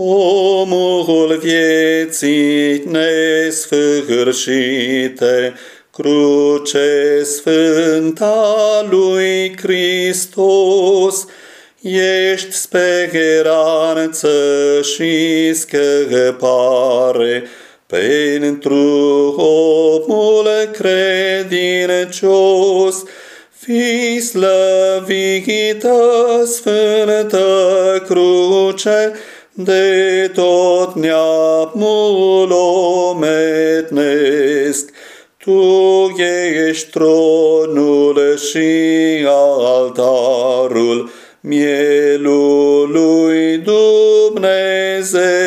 Omul vieții nesfârșite, cruce sfânta lui Hristos, ești speranță și scăpare. Pentru omul credincios, fi slăvită sfântă cruce, de tot neamul ometnesc. Tu ești tronul și altarul mielului Dumnezeiesc.